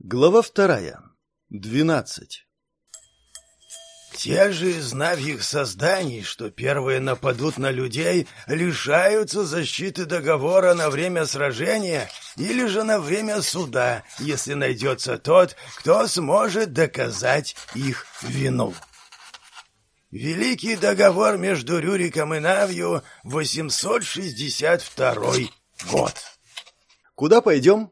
Глава вторая. Двенадцать. Те же из навьих созданий, что первые нападут на людей, лишаются защиты договора на время сражения или же на время суда, если найдется тот, кто сможет доказать их вину. Великий договор между Рюриком и Навью, 862 год. Куда пойдем?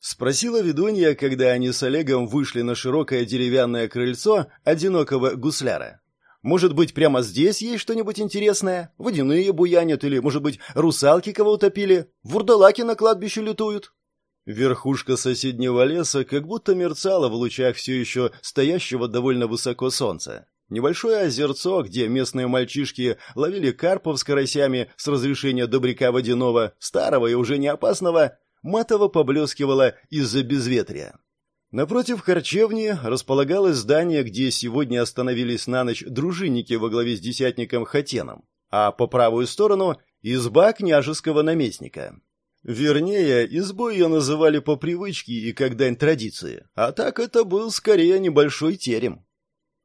Спросила ведунья, когда они с Олегом вышли на широкое деревянное крыльцо одинокого гусляра. Может быть, прямо здесь есть что-нибудь интересное? Водяные буянят или, может быть, русалки кого утопили? Вурдалаки на кладбище лютуют? Верхушка соседнего леса как будто мерцала в лучах все еще стоящего довольно высоко солнца. Небольшое озерцо, где местные мальчишки ловили карпов с карасями с разрешения добряка водяного, старого и уже не опасного, матово поблескивала из-за безветрия. Напротив харчевни располагалось здание, где сегодня остановились на ночь дружинники во главе с десятником Хатеном, а по правую сторону – изба княжеского наместника. Вернее, избой ее называли по привычке и как дань традиции, а так это был скорее небольшой терем.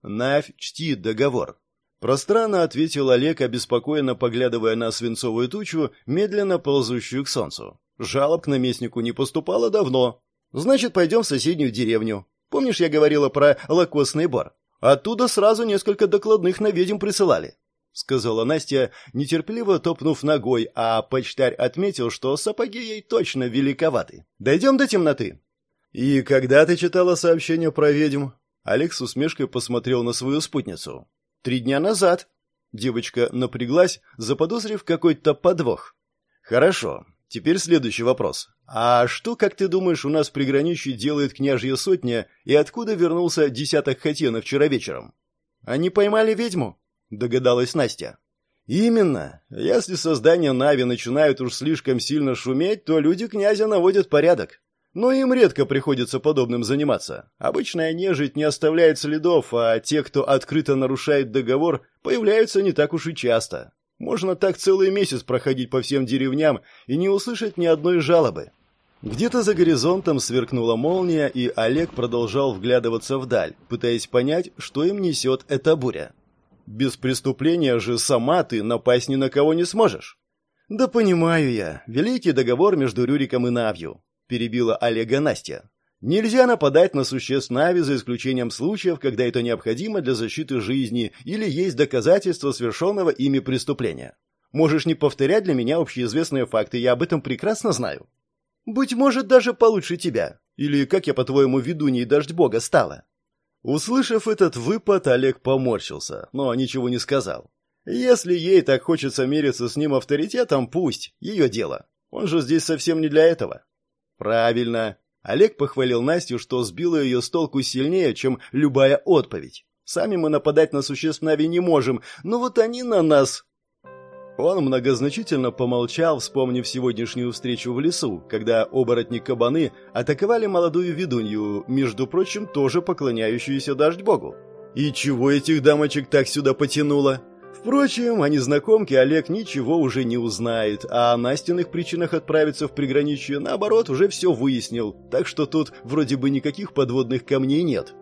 Навь чтит договор. Пространно ответил Олег, обеспокоенно поглядывая на свинцовую тучу, медленно ползущую к солнцу. Жалоб к наместнику не поступало давно. Значит, пойдем в соседнюю деревню. Помнишь, я говорила про лакосный бар? Оттуда сразу несколько докладных на ведьм присылали. — сказала Настя, нетерпеливо топнув ногой, а почтарь отметил, что сапоги ей точно великоваты. «Дойдем до темноты». «И когда ты читала сообщение про ведьм?» Алекс с усмешкой посмотрел на свою спутницу. «Три дня назад». Девочка напряглась, заподозрив какой-то подвох. «Хорошо. Теперь следующий вопрос. А что, как ты думаешь, у нас в приграничье делает княжья сотня, и откуда вернулся десяток хатенов вчера вечером? Они поймали ведьму? Догадалась Настя. Именно. Если создания Нави начинают уж слишком сильно шуметь, то люди князя наводят порядок. Но им редко приходится подобным заниматься. Обычная нежить не оставляет следов, а те, кто открыто нарушает договор, появляются не так уж и часто. Можно так целый месяц проходить по всем деревням и не услышать ни одной жалобы. Где-то за горизонтом сверкнула молния, и Олег продолжал вглядываться вдаль, пытаясь понять, что им несет эта буря. Без преступления же сама ты напасть ни на кого не сможешь. Да понимаю я. Великий договор между Рюриком и Навью, перебила Олега Настя. Нельзя нападать на существ Нави за исключением случаев, когда это необходимо для защиты жизни или есть доказательства совершенного ими преступления. Можешь не повторять для меня общеизвестные факты, я об этом прекрасно знаю. Быть может, даже получше тебя. Или, как я, по-твоему, ведуней дождь бога стала?» Услышав этот выпад, Олег поморщился, но ничего не сказал. Если ей так хочется мериться с ним авторитетом, пусть, ее дело. Он же здесь совсем не для этого. Правильно, Олег похвалил Настю, что сбило ее с толку сильнее, чем любая отповедь. Сами мы нападать на существ Нави не можем, но вот они на нас. Он многозначительно помолчал, вспомнив сегодняшнюю встречу в лесу, когда оборотни-кабаны атаковали молодую ведунью, между прочим, тоже поклоняющуюся дождь богу. И чего этих дамочек так сюда потянуло? Впрочем, о незнакомке Олег ничего уже не узнает, а о Настиных причинах отправиться в приграничье, наоборот, уже все выяснил, так что тут вроде бы никаких подводных камней нет.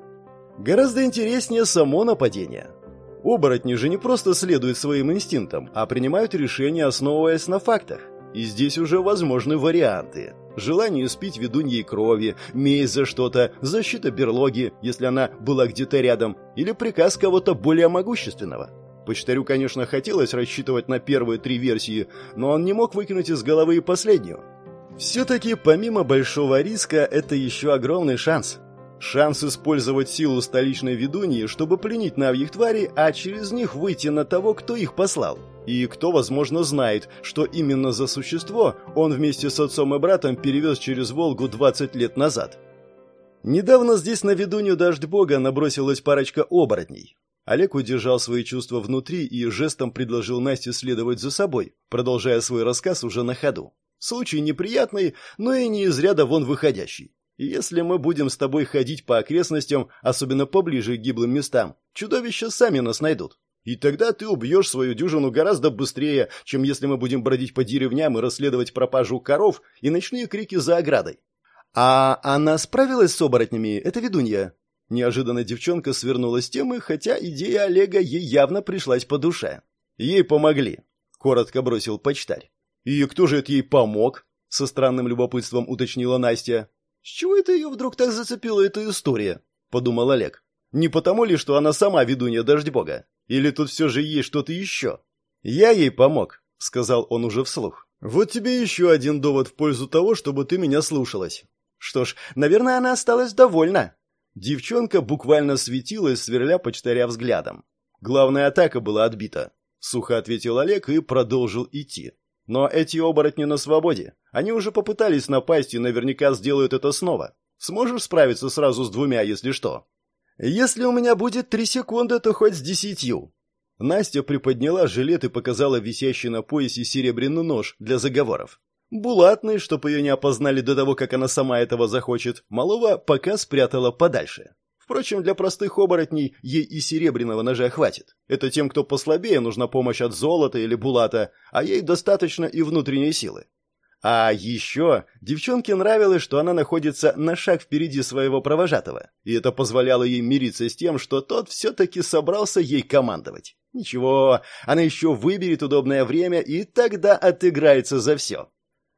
Гораздо интереснее само нападение. Оборотни же не просто следуют своим инстинктам, а принимают решения, основываясь на фактах. И здесь уже возможны варианты. Желание спить ведуньей крови, месть за что-то, защита берлоги, если она была где-то рядом, или приказ кого-то более могущественного. Почтарю, конечно, хотелось рассчитывать на первые три версии, но он не мог выкинуть из головы и последнюю. Все-таки помимо большого риска, это еще огромный шанс. Шанс использовать силу столичной ведуньи, чтобы пленить навьих тварей, а через них выйти на того, кто их послал. И кто, возможно, знает, что именно за существо он вместе с отцом и братом перевез через Волгу 20 лет назад. Недавно здесь на ведунью Дождь Бога набросилась парочка оборотней. Олег удержал свои чувства внутри и жестом предложил Насте следовать за собой, продолжая свой рассказ уже на ходу. Случай неприятный, но и не из ряда вон выходящий. Если мы будем с тобой ходить по окрестностям, особенно поближе к гиблым местам, чудовища сами нас найдут. И тогда ты убьешь свою дюжину гораздо быстрее, чем если мы будем бродить по деревням и расследовать пропажу коров и ночные крики за оградой. «А она справилась с оборотнями? Это ведунья?» Неожиданно девчонка свернула с темы, хотя идея Олега ей явно пришлась по душе. «Ей помогли», — коротко бросил почтарь. «И кто же это ей помог?» — со странным любопытством уточнила Настя. «С чего это ее вдруг так зацепила эта история?» — подумал Олег. «Не потому ли, что она сама ведунья Дождь-Бога? Или тут все же есть что-то еще?» «Я ей помог», — сказал он уже вслух. «Вот тебе еще один довод в пользу того, чтобы ты меня слушалась». Что ж, наверное, она осталась довольна. Девчонка буквально светилась, сверля почтаря взглядом. Главная атака была отбита. Сухо ответил Олег и продолжил идти. Но эти оборотни на свободе. Они уже попытались напасть и наверняка сделают это снова. Сможешь справиться сразу с двумя, если что? Если у меня будет три секунды, то хоть с десятью. Настя приподняла жилет и показала висящий на поясе серебряный нож для заговоров. Булатный, чтобы ее не опознали до того, как она сама этого захочет, малого пока спрятала подальше. Впрочем, для простых оборотней ей и серебряного ножа хватит. Это тем, кто послабее, нужна помощь от золота или булата, а ей достаточно и внутренней силы. А еще девчонке нравилось, что она находится на шаг впереди своего провожатого, и это позволяло ей мириться с тем, что тот все-таки собрался ей командовать. Ничего, она еще выберет удобное время и тогда отыграется за все.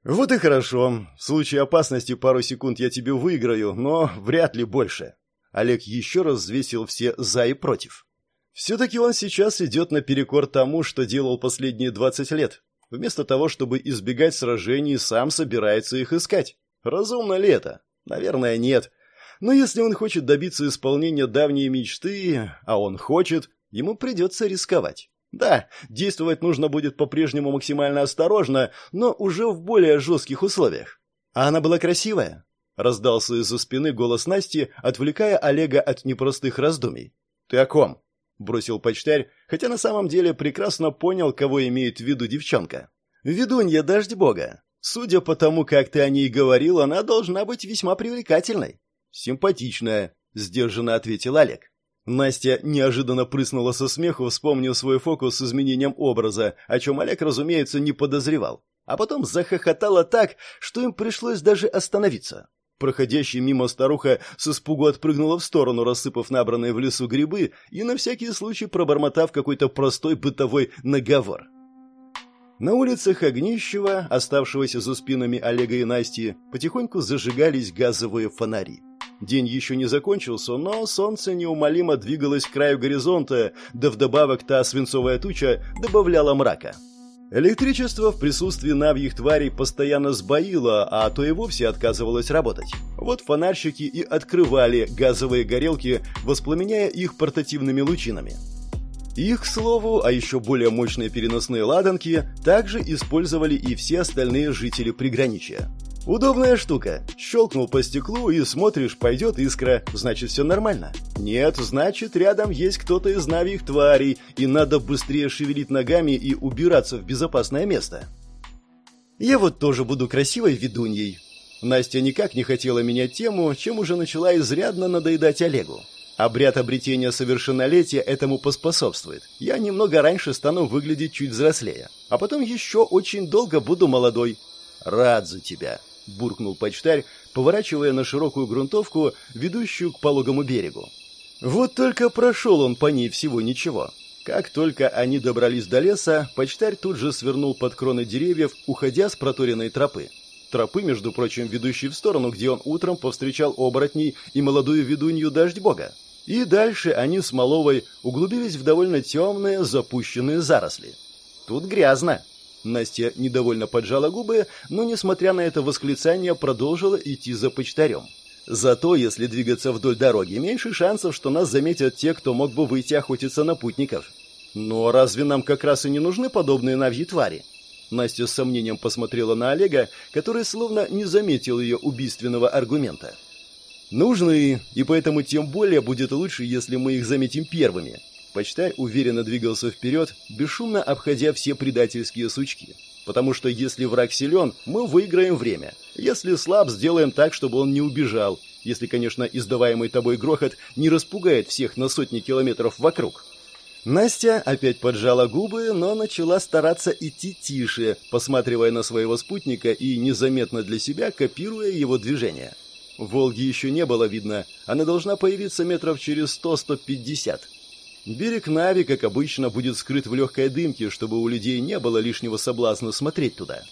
«Вот и хорошо. В случае опасности пару секунд я тебе выиграю, но вряд ли больше». Олег еще раз взвесил все «за» и «против». Все-таки он сейчас идет наперекор тому, что делал последние 20 лет. Вместо того, чтобы избегать сражений, сам собирается их искать. Разумно ли это? Наверное, нет. Но если он хочет добиться исполнения давней мечты, а он хочет, ему придется рисковать. Да, действовать нужно будет по-прежнему максимально осторожно, но уже в более жестких условиях. А она была красивая. Раздался из-за спины голос Насти, отвлекая Олега от непростых раздумий. «Ты о ком?» — бросил почтарь, хотя на самом деле прекрасно понял, кого имеет в виду девчонка. «Ведунья Дождь Бога. Судя по тому, как ты о ней говорил, она должна быть весьма привлекательной». «Симпатичная», — сдержанно ответил Олег. Настя неожиданно прыснула со смеху, вспомнив свой фокус с изменением образа, о чем Олег, разумеется, не подозревал. А потом захохотала так, что им пришлось даже остановиться. Проходящая мимо старуха с испугу отпрыгнула в сторону, рассыпав набранные в лесу грибы и на всякий случай пробормотав какой-то простой бытовой наговор. На улицах Огнищева, оставшегося за спинами Олега и Насти, потихоньку зажигались газовые фонари. День еще не закончился, но солнце неумолимо двигалось к краю горизонта, да вдобавок та свинцовая туча добавляла мрака. Электричество в присутствии навьих тварей постоянно сбоило, а то и вовсе отказывалось работать. Вот фонарщики и открывали газовые горелки, воспламеняя их портативными лучинами. Их, к слову, а еще более мощные переносные ладанки, также использовали и все остальные жители приграничья. Удобная штука. Щелкнул по стеклу и смотришь, пойдет искра, значит все нормально. Нет, значит рядом есть кто-то из навих тварей, и надо быстрее шевелить ногами и убираться в безопасное место. Я вот тоже буду красивой ведуньей. Настя никак не хотела менять тему, чем уже начала изрядно надоедать Олегу. Обряд обретения совершеннолетия этому поспособствует. Я немного раньше стану выглядеть чуть взрослее, а потом еще очень долго буду молодой. Рад за тебя. — буркнул почтарь, поворачивая на широкую грунтовку, ведущую к пологому берегу. Вот только прошел он по ней всего ничего. Как только они добрались до леса, почтарь тут же свернул под кроны деревьев, уходя с проторенной тропы. Тропы, между прочим, ведущей в сторону, где он утром повстречал оборотней и молодую ведунью Дождь Бога. И дальше они с Маловой углубились в довольно темные запущенные заросли. Тут грязно. Настя недовольно поджала губы, но, несмотря на это восклицание, продолжила идти за почтарем. Зато, если двигаться вдоль дороги, меньше шансов, что нас заметят те, кто мог бы выйти охотиться на путников. Но разве нам как раз и не нужны подобные навьи твари? Настя с сомнением посмотрела на Олега, который словно не заметил ее убийственного аргумента. «Нужны, и поэтому тем более будет лучше, если мы их заметим первыми», Почтарь уверенно двигался вперед, бесшумно обходя все предательские сучки. Потому что если враг силен, мы выиграем время. Если слаб, сделаем так, чтобы он не убежал. Если, конечно, издаваемый тобой грохот не распугает всех на сотни километров вокруг. Настя опять поджала губы, но начала стараться идти тише, посматривая на своего спутника и незаметно для себя копируя его движения. Волги еще не было видно, она должна появиться метров через 100-150. Берег Нави, как обычно, будет скрыт в легкой дымке, чтобы у людей не было лишнего соблазна смотреть туда.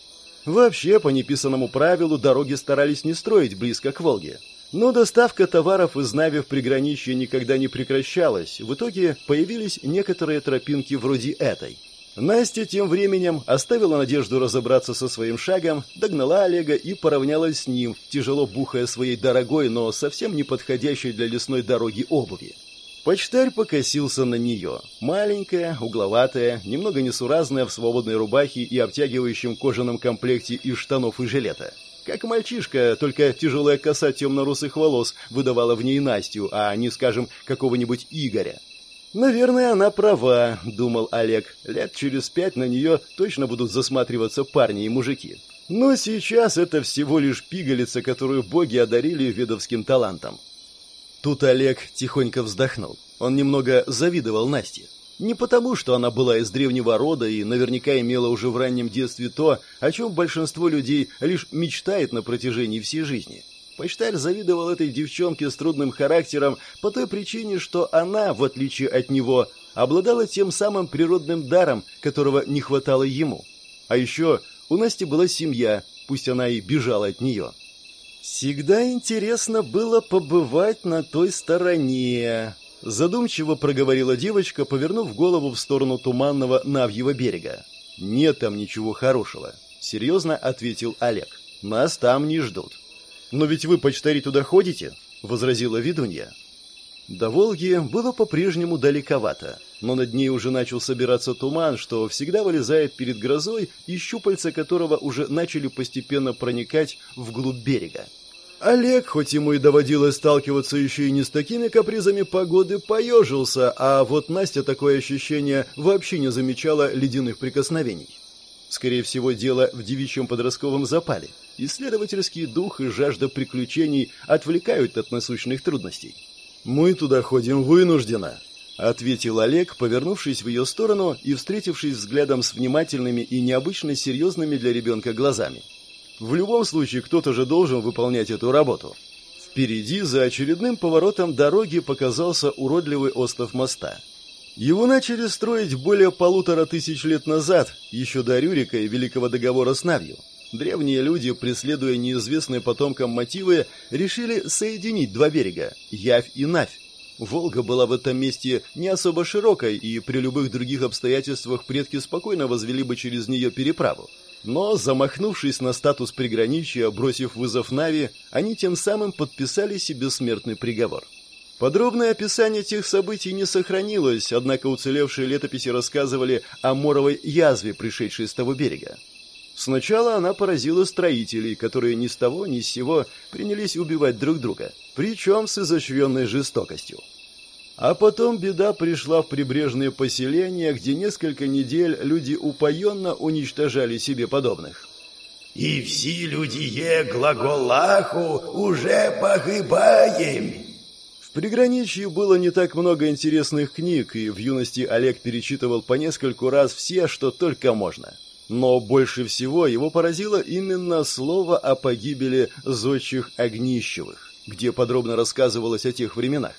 Вообще, по неписанному правилу, дороги старались не строить близко к Волге. Но доставка товаров из Нави в приграничье никогда не прекращалась. В итоге появились некоторые тропинки вроде этой. Настя тем временем оставила надежду разобраться со своим шагом, догнала Олега и поравнялась с ним, тяжело бухая своей дорогой, но совсем не подходящей для лесной дороги обуви. Почтарь покосился на нее. Маленькая, угловатая, немного несуразная в свободной рубахе и обтягивающем кожаном комплекте из штанов и жилета. Как мальчишка, только тяжелая коса темно-русых волос выдавала в ней Настю, а не, скажем, какого-нибудь Игоря. «Наверное, она права», — думал Олег. «Лет через пять на нее точно будут засматриваться парни и мужики. Но сейчас это всего лишь пигалица, которую боги одарили ведовским талантом». Тут Олег тихонько вздохнул. Он немного завидовал Насте. Не потому, что она была из древнего рода и наверняка имела уже в раннем детстве то, о чем большинство людей лишь мечтает на протяжении всей жизни. Почтарь завидовал этой девчонке с трудным характером по той причине, что она, в отличие от него, обладала тем самым природным даром, которого не хватало ему. А еще у Насти была семья, пусть она и бежала от нее. «Всегда интересно было побывать на той стороне», Задумчиво проговорила девочка, повернув голову в сторону туманного Навьего берега. «Нет там ничего хорошего», — серьезно ответил Олег. «Нас там не ждут». «Но ведь вы, почтари, туда ходите?» — возразила ведунья. До Волги было по-прежнему далековато, но над ней уже начал собираться туман, что всегда вылезает перед грозой и щупальца которого уже начали постепенно проникать вглубь берега. Олег, хоть ему и доводилось сталкиваться еще и не с такими капризами погоды, поежился, а вот Настя такое ощущение вообще не замечала ледяных прикосновений. Скорее всего, дело в девичьем подростковом запале. Исследовательский дух и жажда приключений отвлекают от насущных трудностей. «Мы туда ходим вынужденно», — ответил Олег, повернувшись в ее сторону и встретившись взглядом с внимательными и необычно серьезными для ребенка глазами. В любом случае, кто-то же должен выполнять эту работу. Впереди, за очередным поворотом дороги, показался уродливый остров моста. Его начали строить более полутора тысяч лет назад, еще до Рюрика и Великого договора с Навью. Древние люди, преследуя неизвестные потомкам мотивы, решили соединить два берега – Явь и Навь. Волга была в этом месте не особо широкой, и при любых других обстоятельствах предки спокойно возвели бы через нее переправу. Но, замахнувшись на статус приграничья, бросив вызов Нави, они тем самым подписали себе смертный приговор. Подробное описание тех событий не сохранилось, однако уцелевшие летописи рассказывали о моровой язве, пришедшей с того берега. Сначала она поразила строителей, которые ни с того ни с сего принялись убивать друг друга, причем с изощренной жестокостью. А потом беда пришла в прибрежные поселения, где несколько недель люди упоенно уничтожали себе подобных. «И все люди глаголаху уже погибаем!» В приграничье было не так много интересных книг, и в юности Олег перечитывал по нескольку раз все, что только можно. Но больше всего его поразило именно слово о погибели зодчих Огнищевых, где подробно рассказывалось о тех временах.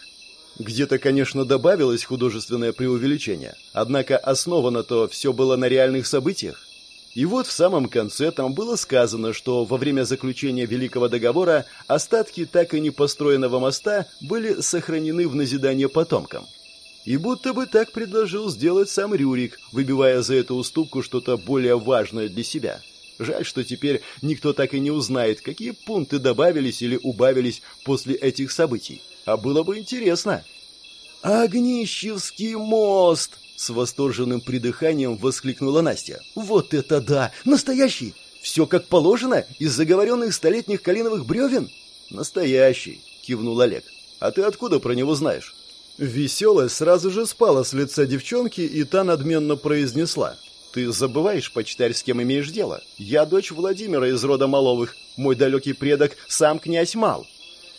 Где-то, конечно, добавилось художественное преувеличение, однако основано то все было на реальных событиях. И вот в самом конце там было сказано, что во время заключения Великого договора остатки так и не построенного моста были сохранены в назидание потомкам. И будто бы так предложил сделать сам Рюрик, выбивая за эту уступку что-то более важное для себя. Жаль, что теперь никто так и не узнает, какие пункты добавились или убавились после этих событий. А было бы интересно. «Огнищевский мост!» С восторженным придыханием воскликнула Настя. «Вот это да! Настоящий! Все как положено? Из заговоренных столетних калиновых бревен?» «Настоящий!» — кивнул Олег. «А ты откуда про него знаешь?» Веселость сразу же спала с лица девчонки, и та надменно произнесла. «Ты забываешь, почтарь, с кем имеешь дело? Я дочь Владимира из рода Маловых. Мой далекий предок — сам князь Мал.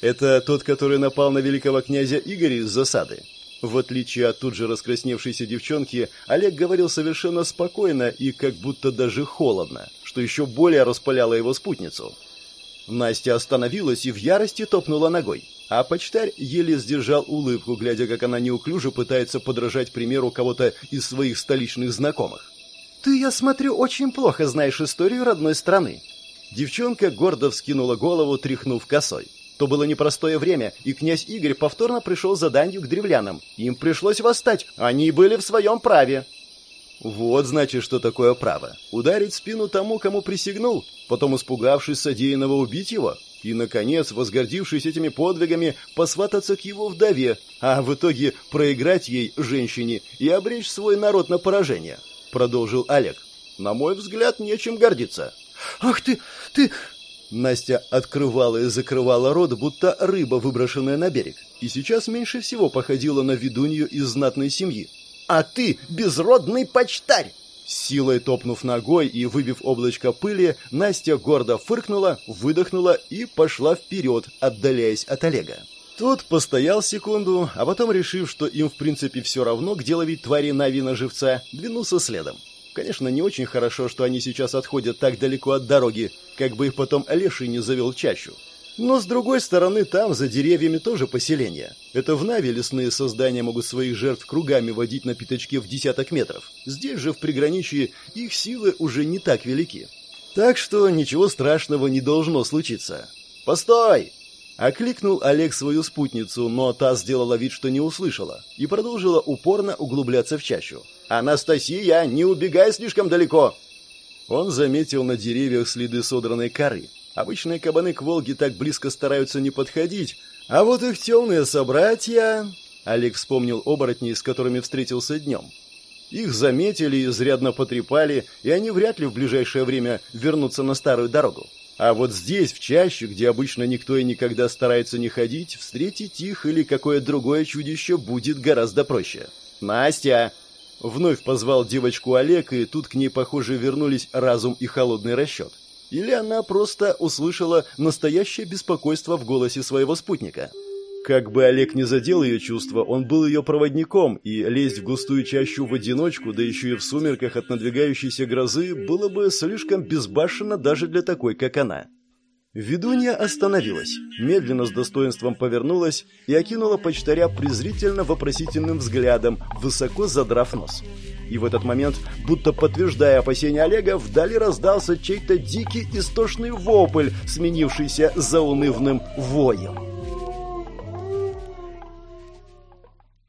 Это тот, который напал на великого князя Игоря из засады. В отличие от тут же раскрасневшейся девчонки, Олег говорил совершенно спокойно и как будто даже холодно, что еще более распаляло его спутницу. Настя остановилась и в ярости топнула ногой. А почтарь еле сдержал улыбку, глядя, как она неуклюже пытается подражать примеру кого-то из своих столичных знакомых. «Ты, я смотрю, очень плохо знаешь историю родной страны». Девчонка гордо вскинула голову, тряхнув косой. То было непростое время, и князь Игорь повторно пришел за данью к древлянам. Им пришлось восстать, они были в своем праве. Вот, значит, что такое право. Ударить спину тому, кому присягнул, потом, испугавшись содеянного, убить его, и, наконец, возгордившись этими подвигами, посвататься к его вдове, а в итоге проиграть ей, женщине, и обречь свой народ на поражение, продолжил Олег. На мой взгляд, нечем гордиться. Ах ты, ты... Настя открывала и закрывала рот, будто рыба, выброшенная на берег, и сейчас меньше всего походила на ведунью из знатной семьи. «А ты безродный почтарь!» Силой топнув ногой и выбив облачко пыли, Настя гордо фыркнула, выдохнула и пошла вперед, отдаляясь от Олега. Тот постоял секунду, а потом, решив, что им в принципе все равно, где ловить твари Навина живца, двинулся следом. Конечно, не очень хорошо, что они сейчас отходят так далеко от дороги, как бы их потом Леший не завел чащу. Но, с другой стороны, там, за деревьями, тоже поселение. Это в Наве лесные создания могут своих жертв кругами водить на пятачке в десяток метров. Здесь же, в приграничье, их силы уже не так велики. Так что ничего страшного не должно случиться. «Постой!» Окликнул Олег свою спутницу, но та сделала вид, что не услышала, и продолжила упорно углубляться в чащу. «Анастасия, не убегай слишком далеко!» Он заметил на деревьях следы содранной коры, Обычные кабаны к Волге так близко стараются не подходить, а вот их темные собратья... Олег вспомнил оборотней, с которыми встретился днем. Их заметили, изрядно потрепали, и они вряд ли в ближайшее время вернутся на старую дорогу. А вот здесь, в чаще, где обычно никто и никогда старается не ходить, встретить их или какое другое чудище будет гораздо проще. «Настя!» Вновь позвал девочку Олег, и тут к ней, похоже, вернулись разум и холодный расчет. Или она просто услышала настоящее беспокойство в голосе своего спутника. Как бы Олег не задел ее чувства, он был ее проводником, и лезть в густую чащу в одиночку, да еще и в сумерках от надвигающейся грозы, было бы слишком безбашенно даже для такой, как она. Ведунья остановилась, медленно с достоинством повернулась и окинула почтаря презрительно-вопросительным взглядом, высоко задрав нос. И в этот момент, будто подтверждая опасения Олега, вдали раздался чей-то дикий истошный вопль, сменившийся заунывным воем.